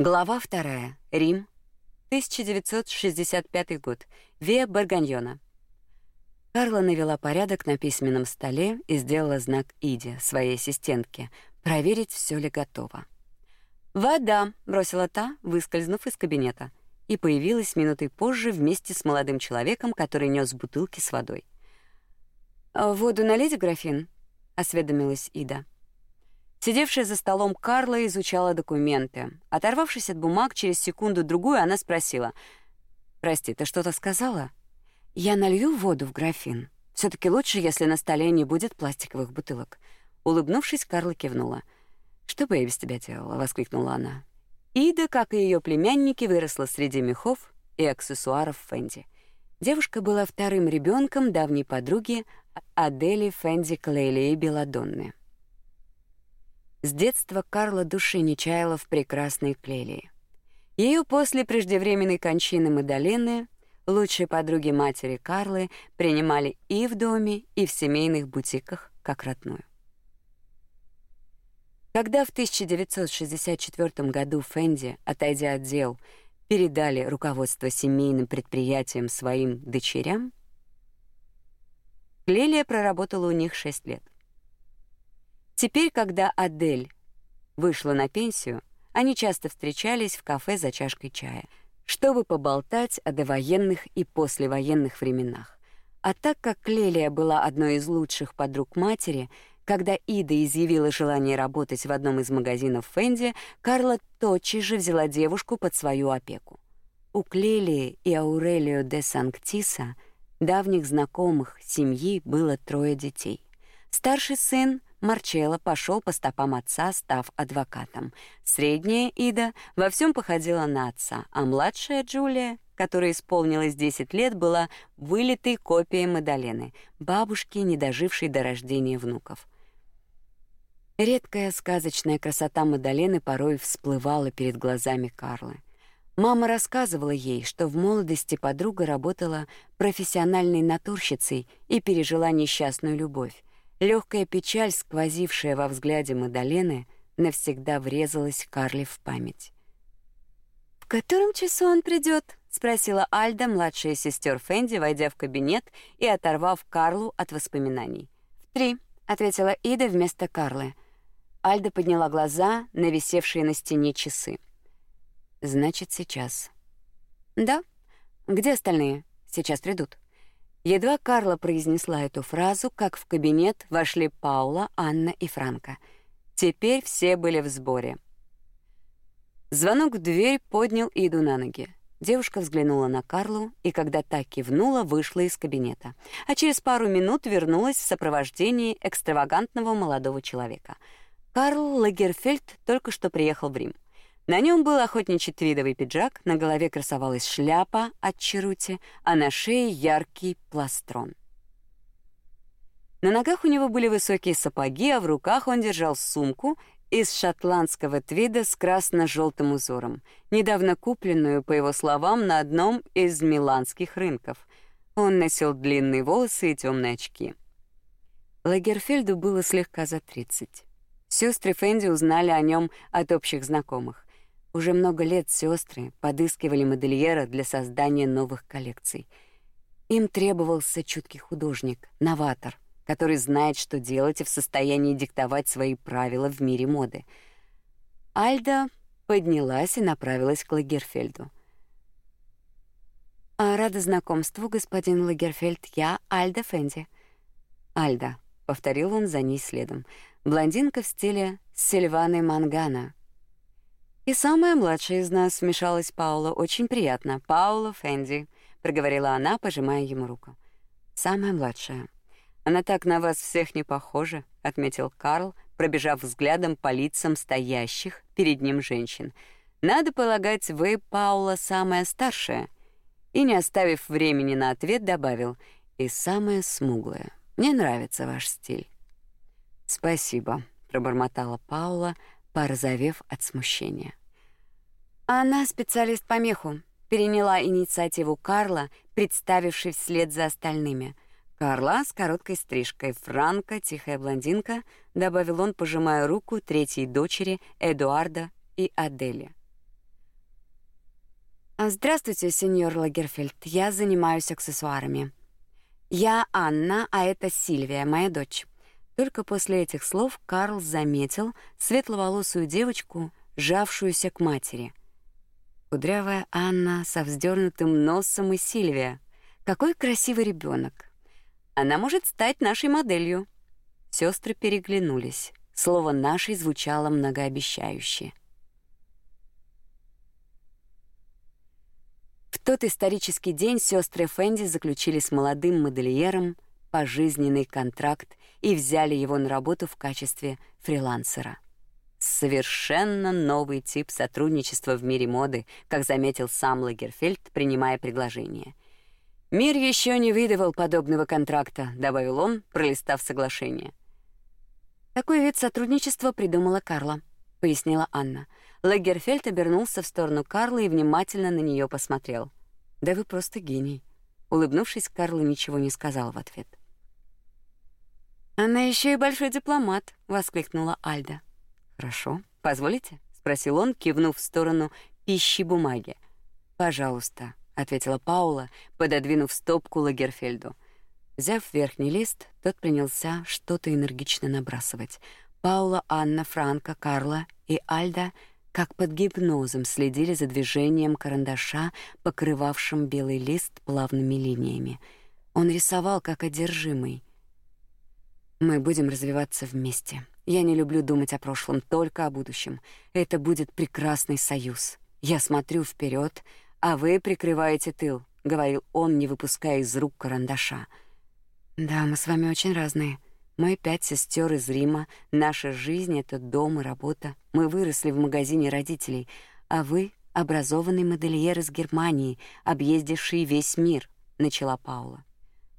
Глава вторая. Рим. 1965 год. Виа Барганьона. Карла навела порядок на письменном столе и сделала знак Иде, своей ассистентке, проверить, все ли готово. «Вода!» — бросила та, выскользнув из кабинета, и появилась минутой позже вместе с молодым человеком, который нес бутылки с водой. «А «Воду налить, графин?» — осведомилась Ида. Сидевшая за столом Карла изучала документы. Оторвавшись от бумаг, через секунду-другую она спросила. «Прости, ты что-то сказала?» «Я налью воду в графин. все таки лучше, если на столе не будет пластиковых бутылок». Улыбнувшись, Карла кивнула. «Что бы я без тебя делала?» — воскликнула она. Ида, как и ее племянники, выросла среди мехов и аксессуаров Фенди. Девушка была вторым ребенком давней подруги Адели Фенди Клейли и Беладонны. С детства Карла души не чаяла в прекрасной Клелии. Ее после преждевременной кончины Мадалены лучшие подруги матери Карлы принимали и в доме, и в семейных бутиках как родную. Когда в 1964 году Фенди, отойдя от дел, передали руководство семейным предприятиям своим дочерям, Клелия проработала у них 6 лет. Теперь, когда Адель вышла на пенсию, они часто встречались в кафе за чашкой чая, чтобы поболтать о довоенных и послевоенных временах. А так как Клелия была одной из лучших подруг матери, когда Ида изъявила желание работать в одном из магазинов Фенди, Карла тотчас же взяла девушку под свою опеку. У Клелии и Аурелио де Санктиса, давних знакомых семьи, было трое детей. Старший сын Марчелло пошел по стопам отца, став адвокатом. Средняя Ида во всем походила на отца, а младшая Джулия, которой исполнилось 10 лет, была вылитой копией Мадалены, бабушки, не дожившей до рождения внуков. Редкая сказочная красота Мадалены порой всплывала перед глазами Карлы. Мама рассказывала ей, что в молодости подруга работала профессиональной натурщицей и пережила несчастную любовь. Легкая печаль, сквозившая во взгляде Мадалены, навсегда врезалась Карли в память. «В котором часу он придет? спросила Альда, младшая сестер Фенди, войдя в кабинет и оторвав Карлу от воспоминаний. «В три», — ответила Ида вместо Карлы. Альда подняла глаза на висевшие на стене часы. «Значит, сейчас». «Да. Где остальные? Сейчас придут». Едва Карла произнесла эту фразу, как в кабинет вошли Паула, Анна и Франко. Теперь все были в сборе. Звонок в дверь поднял Иду на ноги. Девушка взглянула на Карлу и, когда та кивнула, вышла из кабинета, а через пару минут вернулась в сопровождении экстравагантного молодого человека. Карл Лагерфельд только что приехал в Рим. На нем был охотничий твидовый пиджак, на голове красовалась шляпа от черути, а на шее яркий пластрон. На ногах у него были высокие сапоги, а в руках он держал сумку из шотландского твида с красно желтым узором, недавно купленную, по его словам, на одном из миланских рынков. Он носил длинные волосы и темные очки. Лагерфельду было слегка за 30. Сестры Фенди узнали о нем от общих знакомых. Уже много лет сестры подыскивали модельера для создания новых коллекций. Им требовался чуткий художник, новатор, который знает, что делать и в состоянии диктовать свои правила в мире моды. Альда поднялась и направилась к Лагерфельду. «А рада знакомству, господин Лагерфельд. Я Альда Фенди». «Альда», — повторил он за ней следом, — блондинка в стиле Сильваны Мангана — и самая младшая из нас вмешалась Паула. Очень приятно. Паула Фенди, проговорила она, пожимая ему руку. Самая младшая. Она так на вас всех не похожа, отметил Карл, пробежав взглядом по лицам стоящих перед ним женщин. Надо полагать, вы, Паула, самая старшая. И не оставив времени на ответ, добавил: и самая смуглая. Мне нравится ваш стиль. Спасибо, пробормотала Паула, порозовев от смущения. Она специалист по меху, переняла инициативу Карла, представившись вслед за остальными. Карла с короткой стрижкой, Франка, тихая блондинка, добавил он, пожимая руку третьей дочери Эдуарда и Адели. А, «Здравствуйте, сеньор Лагерфельд. Я занимаюсь аксессуарами. Я Анна, а это Сильвия, моя дочь». Только после этих слов Карл заметил светловолосую девочку, жавшуюся к матери. Кудрявая Анна со вздернутым носом и Сильвия. Какой красивый ребенок. Она может стать нашей моделью. Сестры переглянулись. Слово «нашей» звучало многообещающе. В тот исторический день сестры Фэнди заключили с молодым модельером пожизненный контракт и взяли его на работу в качестве фрилансера. Совершенно новый тип сотрудничества в мире моды, как заметил сам Лагерфельд, принимая предложение. Мир еще не видывал подобного контракта, добавил он, пролистав соглашение. Такой вид сотрудничества придумала Карла, пояснила Анна. Лагерфельд обернулся в сторону Карлы и внимательно на нее посмотрел. Да вы просто гений. Улыбнувшись, Карла ничего не сказал в ответ. Она еще и большой дипломат, воскликнула Альда. Хорошо, позволите? спросил он, кивнув в сторону пищи бумаги. Пожалуйста, ответила Паула, пододвинув стопку Лагерфельду. Взяв верхний лист, тот принялся что-то энергично набрасывать. Паула, Анна, Франка, Карла и Альда как под гипнозом следили за движением карандаша, покрывавшим белый лист плавными линиями. Он рисовал как одержимый. Мы будем развиваться вместе. Я не люблю думать о прошлом, только о будущем. Это будет прекрасный союз. Я смотрю вперед, а вы прикрываете тыл, говорил он, не выпуская из рук карандаша. Да, мы с вами очень разные. Мы пять сестер из Рима. Наша жизнь — это дом и работа. Мы выросли в магазине родителей. А вы — образованный модельер из Германии, объездивший весь мир», — начала Паула.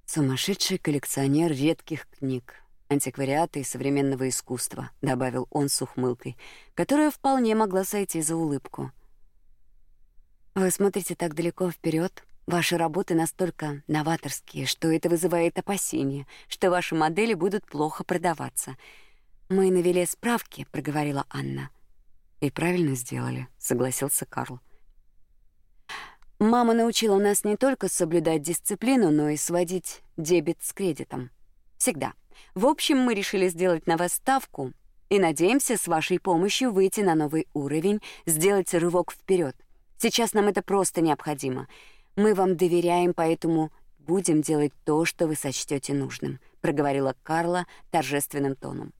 «Сумасшедший коллекционер редких книг, антиквариата и современного искусства», — добавил он с ухмылкой, которая вполне могла сойти за улыбку. «Вы смотрите так далеко вперед, Ваши работы настолько новаторские, что это вызывает опасения, что ваши модели будут плохо продаваться. Мы навели справки, проговорила Анна. И правильно сделали, согласился Карл. Мама научила нас не только соблюдать дисциплину, но и сводить дебет с кредитом. Всегда. В общем, мы решили сделать на вас ставку и надеемся с вашей помощью выйти на новый уровень, сделать рывок вперед. Сейчас нам это просто необходимо. Мы вам доверяем, поэтому будем делать то, что вы сочтете нужным, проговорила Карла торжественным тоном.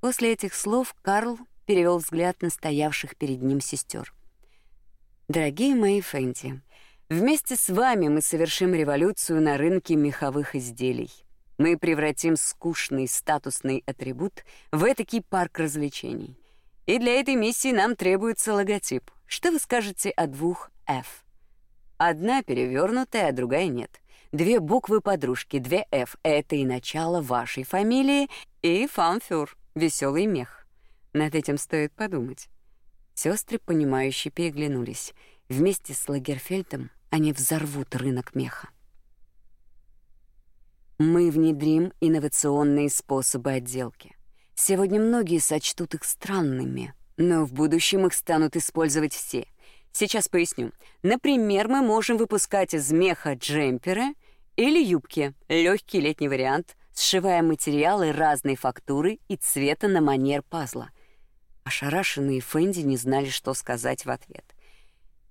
После этих слов Карл перевел взгляд на стоявших перед ним сестер. Дорогие мои Фэнди, вместе с вами мы совершим революцию на рынке меховых изделий. Мы превратим скучный статусный атрибут в этакий парк развлечений. И для этой миссии нам требуется логотип. Что вы скажете о двух F? Одна перевернутая, а другая нет. Две буквы подружки, две «Ф» — это и начало вашей фамилии, и «фамфюр» — веселый мех. Над этим стоит подумать. Сестры, понимающие, переглянулись. Вместе с Лагерфельдом они взорвут рынок меха. Мы внедрим инновационные способы отделки. Сегодня многие сочтут их странными, но в будущем их станут использовать все. Сейчас поясню. Например, мы можем выпускать из меха джемперы или юбки, легкий летний вариант, сшивая материалы разной фактуры и цвета на манер пазла. Ошарашенные Фэнди не знали, что сказать в ответ.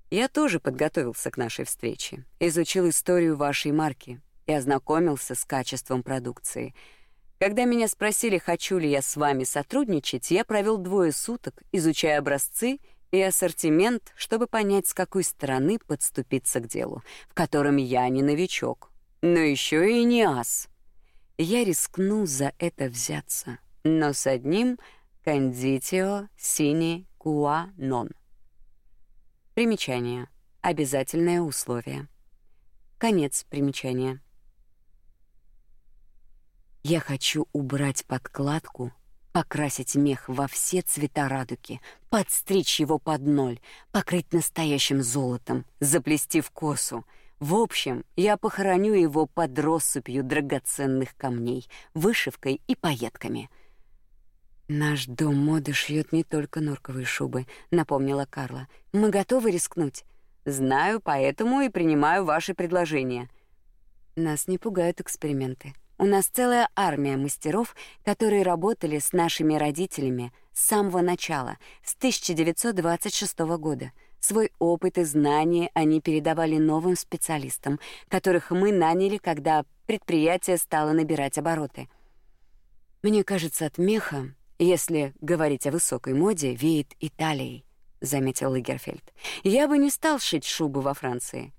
Я тоже подготовился к нашей встрече, изучил историю вашей марки и ознакомился с качеством продукции. Когда меня спросили, хочу ли я с вами сотрудничать, я провел двое суток, изучая образцы и ассортимент, чтобы понять, с какой стороны подступиться к делу, в котором я не новичок, но еще и не ас. Я рискну за это взяться, но с одним кондитио сини куа нон. Примечание. Обязательное условие. Конец примечания. Я хочу убрать подкладку покрасить мех во все цвета радуги, подстричь его под ноль, покрыть настоящим золотом, заплести в косу. В общем, я похороню его под россыпью драгоценных камней, вышивкой и пайетками. Наш дом моды шьет не только норковые шубы, напомнила Карла. Мы готовы рискнуть. Знаю, поэтому и принимаю ваши предложения. Нас не пугают эксперименты. У нас целая армия мастеров, которые работали с нашими родителями с самого начала, с 1926 года. Свой опыт и знания они передавали новым специалистам, которых мы наняли, когда предприятие стало набирать обороты. Мне кажется, от меха, если говорить о высокой моде, веет Италией, заметил Лагерфельд. Я бы не стал шить шубы во Франции.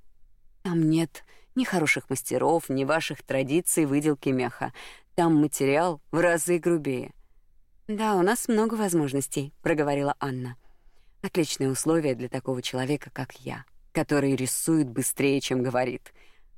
Там нет ни хороших мастеров, ни ваших традиций выделки меха. Там материал в разы грубее. Да, у нас много возможностей, проговорила Анна. Отличные условия для такого человека, как я, который рисует быстрее, чем говорит.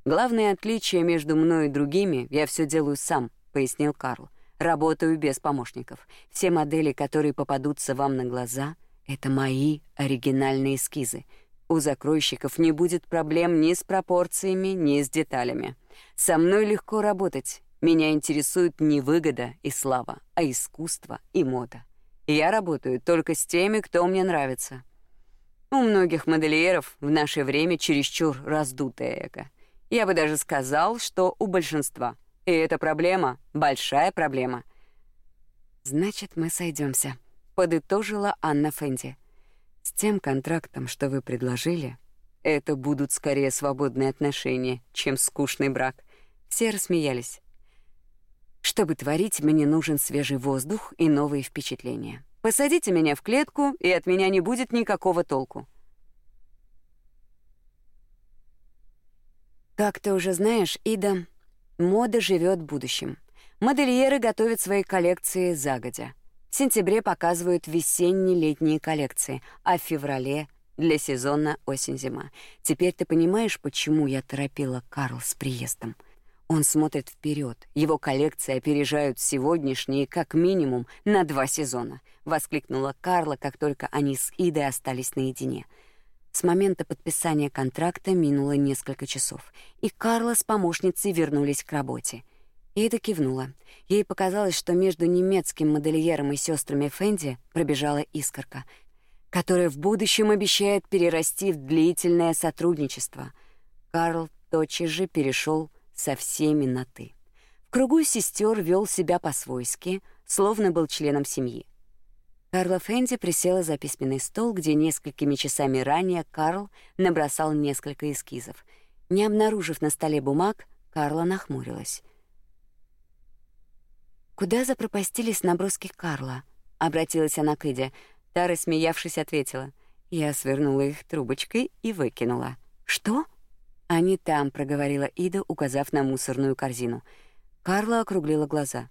Главное отличие между мной и другими я все делаю сам, пояснил Карл. Работаю без помощников. Все модели, которые попадутся вам на глаза, это мои оригинальные эскизы. У закройщиков не будет проблем ни с пропорциями, ни с деталями. Со мной легко работать. Меня интересует не выгода и слава, а искусство и мода. Я работаю только с теми, кто мне нравится. У многих модельеров в наше время чересчур раздутое эго. Я бы даже сказал, что у большинства. И эта проблема — большая проблема. «Значит, мы сойдемся, подытожила Анна Фенди. С тем контрактом, что вы предложили, это будут скорее свободные отношения, чем скучный брак. Все рассмеялись. Чтобы творить, мне нужен свежий воздух и новые впечатления. Посадите меня в клетку, и от меня не будет никакого толку. Как ты уже знаешь, Ида, мода живет будущим. Модельеры готовят свои коллекции загодя. В сентябре показывают весенне-летние коллекции, а в феврале — для сезона осень-зима. Теперь ты понимаешь, почему я торопила Карл с приездом. Он смотрит вперед. Его коллекции опережают сегодняшние как минимум на два сезона, воскликнула Карла, как только они с Идой остались наедине. С момента подписания контракта минуло несколько часов, и Карла с помощницей вернулись к работе. Ида кивнула. Ей показалось, что между немецким модельером и сестрами Фенди пробежала искорка, которая в будущем обещает перерасти в длительное сотрудничество. Карл тотчас же перешел со всеми на «ты». В кругу сестер вел себя по-свойски, словно был членом семьи. Карла Фенди присела за письменный стол, где несколькими часами ранее Карл набросал несколько эскизов. Не обнаружив на столе бумаг, Карла нахмурилась — Куда запропастились наброски Карла? Обратилась она к Иде. Та, рассмеявшись, ответила: "Я свернула их трубочкой и выкинула". "Что?" "Они там", проговорила Ида, указав на мусорную корзину. Карла округлила глаза.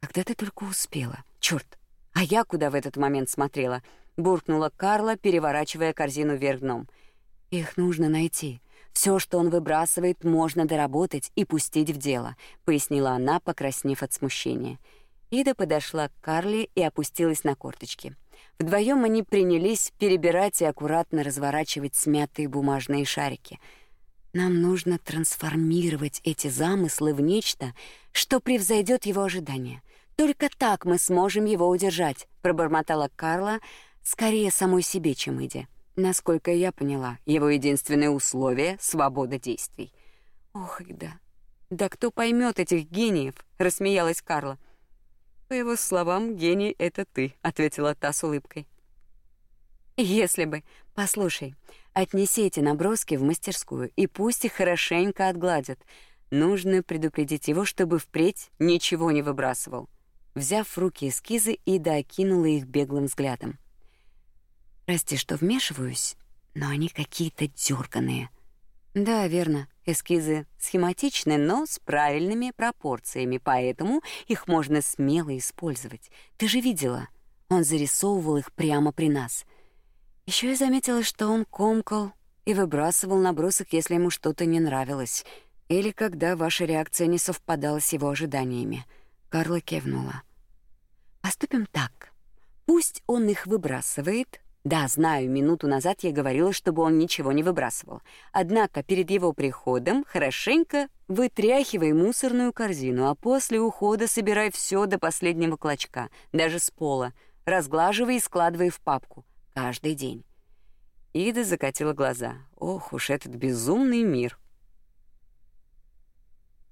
"Когда ты только успела? Чёрт! А я куда в этот момент смотрела?" буркнула Карла, переворачивая корзину вверх дном. "Их нужно найти. Все, что он выбрасывает, можно доработать и пустить в дело, пояснила она, покраснев от смущения. Ида подошла к Карли и опустилась на корточки. Вдвоем они принялись перебирать и аккуратно разворачивать смятые бумажные шарики. Нам нужно трансформировать эти замыслы в нечто, что превзойдет его ожидания. Только так мы сможем его удержать, пробормотала Карла, скорее самой себе, чем Иде. Насколько я поняла, его единственное условие — свобода действий. «Ох, да. Да кто поймет этих гениев?» — рассмеялась Карла. «По его словам, гений — это ты», — ответила та с улыбкой. «Если бы. Послушай, отнеси эти наброски в мастерскую, и пусть их хорошенько отгладят. Нужно предупредить его, чтобы впредь ничего не выбрасывал». Взяв в руки эскизы, Ида окинула их беглым взглядом. Прости, что вмешиваюсь, но они какие-то дерганые. Да, верно. Эскизы схематичны, но с правильными пропорциями, поэтому их можно смело использовать. Ты же видела, он зарисовывал их прямо при нас. Еще я заметила, что он комкал и выбрасывал набросок, если ему что-то не нравилось, или когда ваша реакция не совпадала с его ожиданиями. Карла кивнула. Поступим так. Пусть он их выбрасывает, да, знаю, минуту назад я говорила, чтобы он ничего не выбрасывал. Однако перед его приходом хорошенько вытряхивай мусорную корзину, а после ухода собирай все до последнего клочка, даже с пола, разглаживай и складывай в папку каждый день. Ида закатила глаза. Ох уж этот безумный мир.